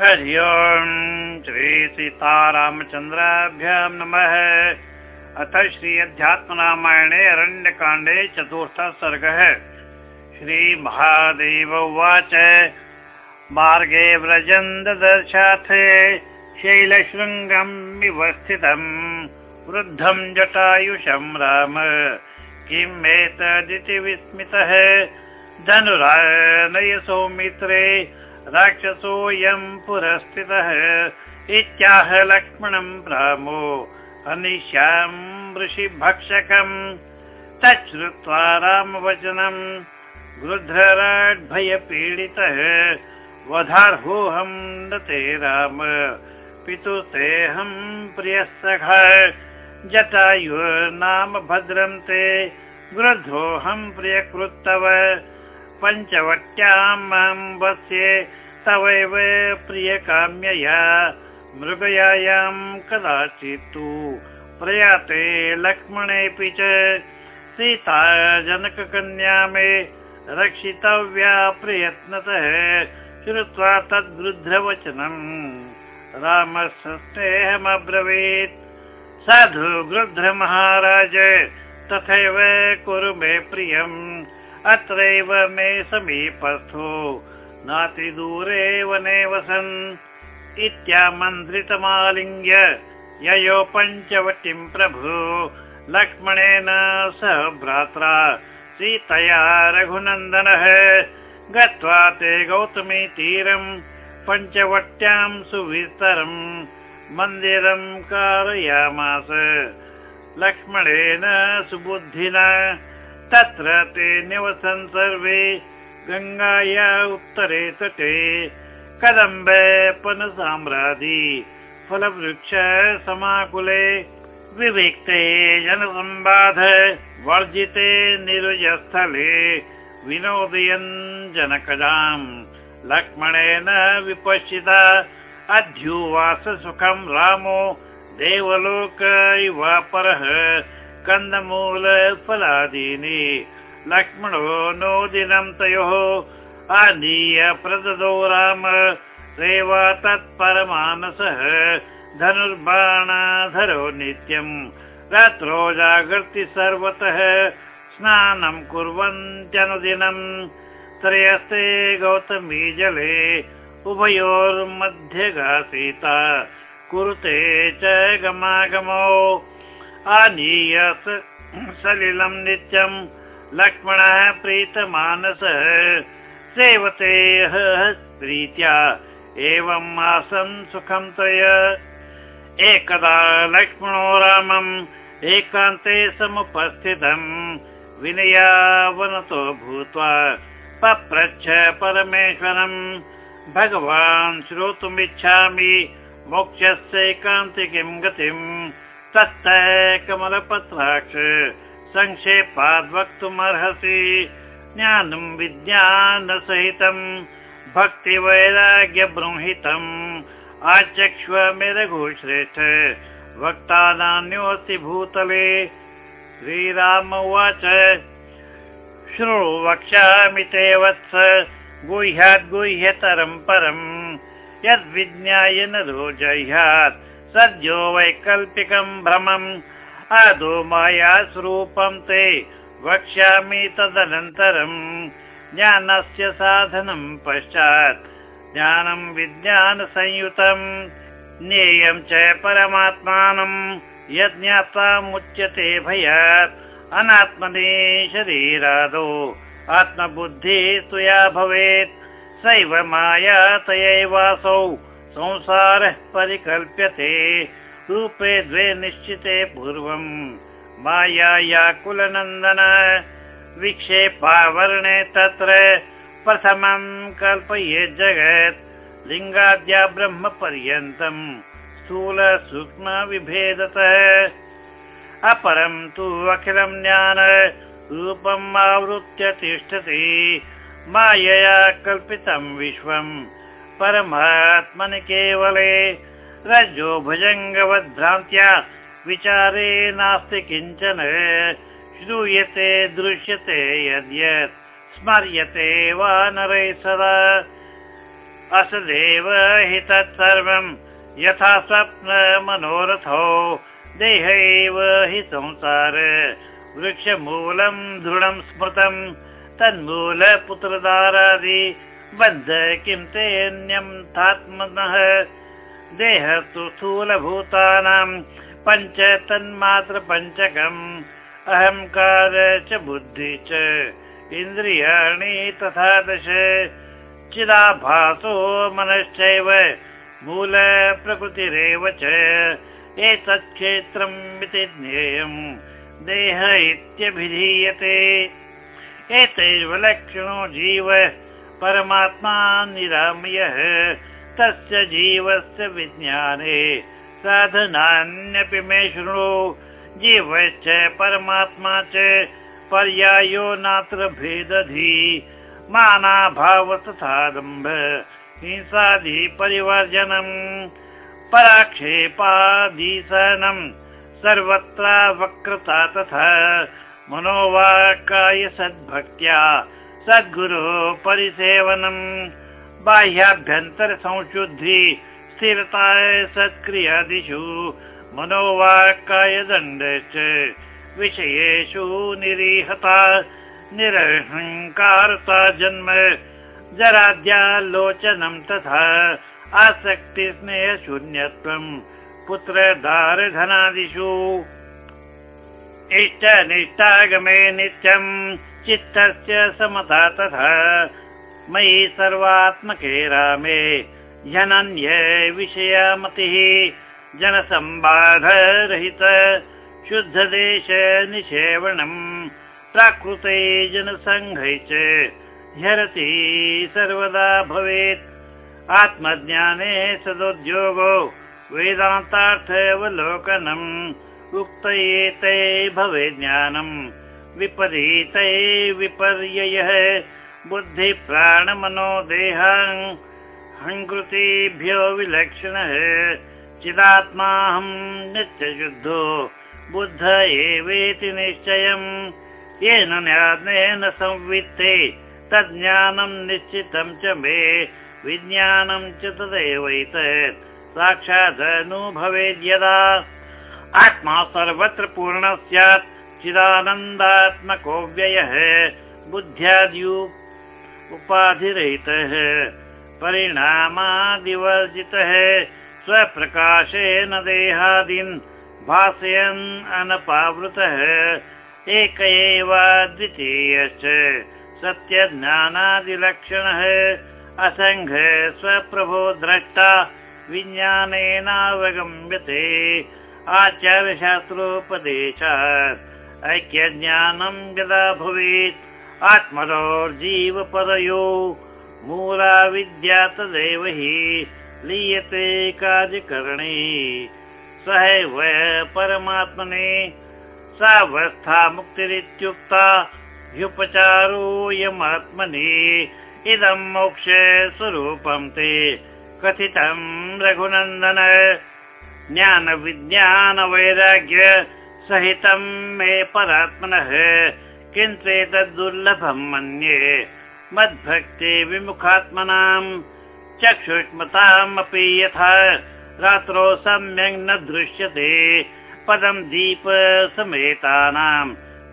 हरि ओम् श्री सीतारामचन्द्राभ्यां नमः। अथ श्री अध्यात्मरामायणे अरण्यकाण्डे चतुर्थः सर्गः। श्रीमहादेव उवाच। मार्गे व्रजन् ददर्शाथे शैलशृङ्गम् विवस्थितम् वृद्धं जटायुषं राम। किम् एतदिति विस्मितः? धनुरानय सौमित्रे राक्षसोऽयं पुरस्थितः इत्याह लक्ष्मणं रामो अनिश्यां ऋषिभक्षकम् तच्छ्रुत्वा रामवचनं गृध्रराड्भयपीडितः वधार्होऽहं नते राम पितुस्तेऽहं प्रियः जटायु नाम भद्रं ते गृध्रोऽहं प्रियकृत्तव पञ्चवट्याम् तवैव प्रियकाम्यया मृगयायां कदाचित् तु प्रयाते लक्ष्मणेऽपि च सीता जनककन्या मे रक्षितव्या प्रयत्नतः श्रुत्वा तद्वृद्धवचनम् रामस्तेऽहमब्रवीत् साधु गृध्रमहाराज तथैव कुरु मे प्रियम् अत्रैव मे समीपस्थो। नातिदूरे वने वसन् इत्यामन्त्रितमालिङ्ग्य ययो पञ्चवटीं प्रभु। लक्ष्मणेन सह भ्रात्रा सीतया रघुनन्दनः। गत्वा ते गौतमी तीरम् पञ्चवट्यां सुविस्तरम् मन्दिरं कारयामास। लक्ष्मणेन सुबुद्धिना तत्र ते निवसन् सर्वे। गङ्गाया उत्तरे तटे। कदम्बे पनसाम्रादि फलवृक्ष समाकुले। विविक्ते जनसम्बाध। वर्जिते निरुजस्थले। विनोदयन् जनकदाम् लक्ष्मणेन विपश्चिता। अध्युवास सुखं रामो। देवलोक इव परः कन्दमूल फलादीनि लक्ष्मणो नो दिनं तयोः। आनीय प्रददो राम। सेवा तत्परमानसः। धनुर्बाणाधरो नित्यम् रात्रौ जागर्ति सर्वतः। स्नानं कुर्वन्त्यनुदिनम् त्रयस्ते गौतमी जले। उभयोर्मध्यगासीता कुरुते च गमागमौ सलिलं नित्यं लक्ष्मणः प्रीतमानसः। सेवते प्रीत्या। एवम् आसन् सुखं तय। एकदा लक्ष्मणो रामम् एकान्ते समुपस्थितम्। विनयावनतो भूत्वा पप्रच्छ परमेश्वरम्। भगवान् श्रोतुमिच्छामि। मोक्षस्य किं गतिम् तत् कमलपत्राक्ष संक्षेपाद् वक्तुमर्हसि ज्ञानं विज्ञानसहितम् भक्तिवैराग्यबृंहितम् आचक्ष्व मे रघुश्रेष्ठ वक्ता नान्योऽस्ति भूतले। श्रीराम उवाच शृणु वक्ष्यामि ते वत्स गुह्याद् गुह्यतरम् परम् यद्विज्ञाय न रोजह्यात् सद्यो वैकल्पिकं भ्रमम्। आदो माया स्वरूपं ते वक्ष्यामि तदनन्तरम्। ज्ञानस्य साधनं पश्चात् ज्ञानं विज्ञानसंयुतम्। ज्ञेयं च परमात्मानं यज्ञात्वामुच्यते भयात्। अनात्मने शरीरादौ आत्मबुद्धिः तुया भवेत्। सैव माया तयैवासौ संसारः परिकल्प्यते रूपे द्वे निश्चिते पूर्वम्। माया कुलनन्दन विक्षेपावर्णे तत्र। प्रथमं कल्पये जगत् लिङ्गाद्या ब्रह्मपर्यन्तम् स्थूल सूक्ष्म विभेदतः। अपरं तु अखिलं ज्ञान रूपम् आवृत्य तिष्ठति मायया कल्पितं विश्वम् परमात्मनि केवले। रज्जो भुजङ्गवद्भ्रान्त्या विचारे नास्ति किञ्चन। श्रूयते दृश्यते यद्यत् स्मर्यते वा नरै सदा। असदेव हि तत्सर्वम् यथा स्वप्नमनोरथो देहैव हि संसार वृक्षमूलं दृढं स्मृतं तन्मूलपुत्रदारादि बन्ध किं तेऽन्यथात्मनः देहस्तु स्थूलभूतानां पञ्च तन्मात्रपञ्चकम्। अहङ्कार च बुद्धि च इन्द्रियाणि तथा दश। चिदाभासो मनश्चैव मूलप्रकृतिरेव च। एतत् क्षेत्रम् इति ज्ञेयम् देह इत्यभिधीयते। एतैव लक्षणो जीव परमात्मा निरामयः तस्य जीवस्य विज्ञाने साधनान्यपि मे शृणु। जीवश्च परमात्मा च पर्यायो नात्र भेदधि मानाभाव तथादम्भ हिंसादि परिवर्जनम् पराक्षेपादिसनम् सर्वत्र वक्रता तथा। मनोवाकाय सद्भक्त्या सद्गुरो परिसेवनम्। बाह्याभ्यन्तर संशुद्धि स्थिरता सत्क्रियादिषु मनोवाक्कायदण्डश्च विषयेषु निरीहता निरहङ्कारता जन्म जराद्यालोचनं तथा आसक्तिस्नेहशून्यत्वम् पुत्रधारधनादिषु। इष्टनिष्टागमे नित्यम् चित्तस्य समता तथा मयि सर्वात्मके रामे जनन्य विषयामतिः। जनसम्बाधरहित शुद्धदेश निषेवणम्। प्राकृते जनसङ्घै च ह्यरति सर्वदा भवेत्। आत्मज्ञाने सदोद्योगो वेदान्तार्थवलोकनम्। उक्तयेते भवे ज्ञानम् विपरीते विपर्ययः। बुद्धिप्राणमनो देहाङ्कृतिभ्यो विलक्षणः। चिदात्माहं नित्यशुद्धो बुद्ध एवेति निश्चयम्। येन ज्ञानेन संवित्ते तज्ज्ञानं निश्चितं च मे विज्ञानं च तदेवैतत् साक्षादनुभवेद्यदा। आत्मा सर्वत्र पूर्ण स्यात् चिदानन्दात्मको व्ययः बुद्ध्याद्यु उपाधिरहितः परिणामादिवर्जितः स्वप्रकाशेन देहादीन् भासयन् अनपावृतः एक एव द्वितीयश्च सत्यज्ञानादिलक्षणः असङ्घ स्वप्रभो द्रष्टा विज्ञानेनावगम्यते आचार्यशास्त्रोपदेशात् ऐक्यज्ञानं यदा भवेत् आत्मनोर्जीवपदयो मूला विद्या तदेव हि लीयते कार्यकरणे। सहैव परमात्मने सावस्था मुक्तिरित्युक्ता ह्युपचारोऽयमात्मनि इदं मोक्ष स्वरूपं ते कथितं रघुनन्दन। ज्ञानविज्ञानवैराग्य सहितं मे परात्मनः किञ्चेतद्दुर्लभं मन्ये। मद्भक्ते विमुखात्मनाम् चक्षुष्मतामपि यथा। रात्रौ सम्यक् न दृश्यते पदं दीप समेतानां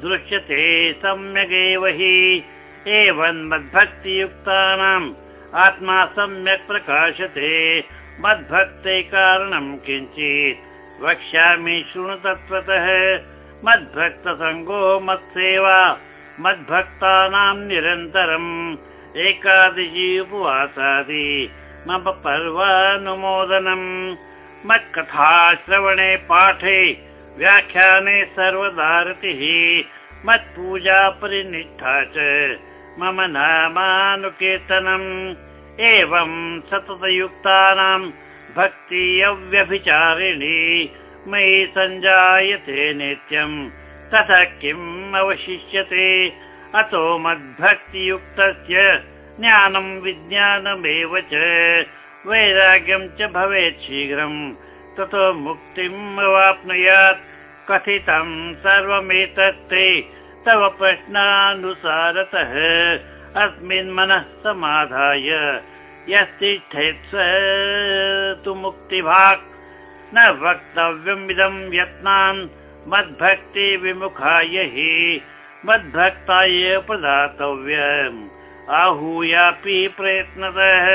दृश्यते सम्यगेव हि एवं मद्भक्तियुक्तानाम्। आत्मा सम्यक् प्रकाशते मद्भक्ते कारणं किञ्चित् वक्ष्यामि शृणु तत्त्वतः मद्भक्तसङ्गो मत्सेवा। मद्भक्तानां निरन्तरम् एकादशी उपवासादि। मम पर्वानुमोदनम्। मत्कथाश्रवणे पाठे व्याख्याने सर्वदारतिः मत्पूजा परिनिष्ठा च। मम नामानुकीर्तनम् एवं सततयुक्तानां भक्ति अव्यभिचारिणी मयि सञ्जायते नित्यम् तथा किम् अवशिष्यते? अतो मद्भक्तियुक्तस्य ज्ञानं विज्ञानमेव च। वैराग्यं च भवेत् शीघ्रम् ततो मुक्तिम् अवाप्नुयात्। कथितं सर्वमेतत्ते तव प्रश्नानुसारतः। अस्मिन् मनः समाधाय यस्तिष्ठेत् स तु मुक्तिभाक् न वक्तव्यमिदं यत्नान् मद्भक्ति विमुखाय हि मद्भक्ताय प्रदातव्यम् आहूयापि प्रयत्नतः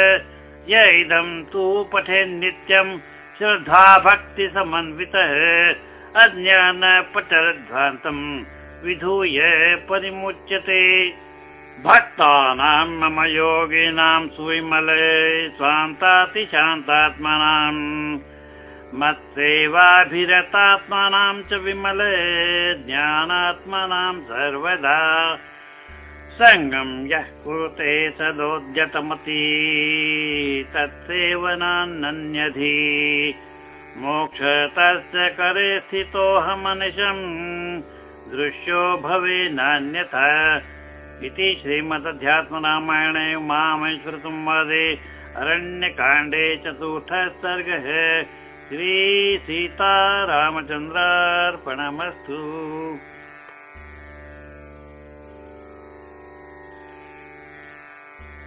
य इदं तु पठेन्नित्यं श्रद्धा भक्ति समन्वितः अज्ञान पटरध्वान्तम् विधूय परिमुच्यते भक्तानां मम योगिनां सुविमले स्वान्तातिशान्तात्मनाम् मत्सेवाभिरतात्मानां च विमले ज्ञानात्मनां सर्वदा। सङ्गं यः कुरुते सदोद्यतमती तत्सेवनान्नन्यधि। मोक्षतस्य करे स्थितोऽहमनिशम् दृश्यो भवे नान्यथा इति श्रीमदध्यात्मरामायणे मामेश्वरसंवादे अरण्यकाण्डे चतुर्थः सर्गः श्रीसीतारामचन्द्रार्पणमस्तु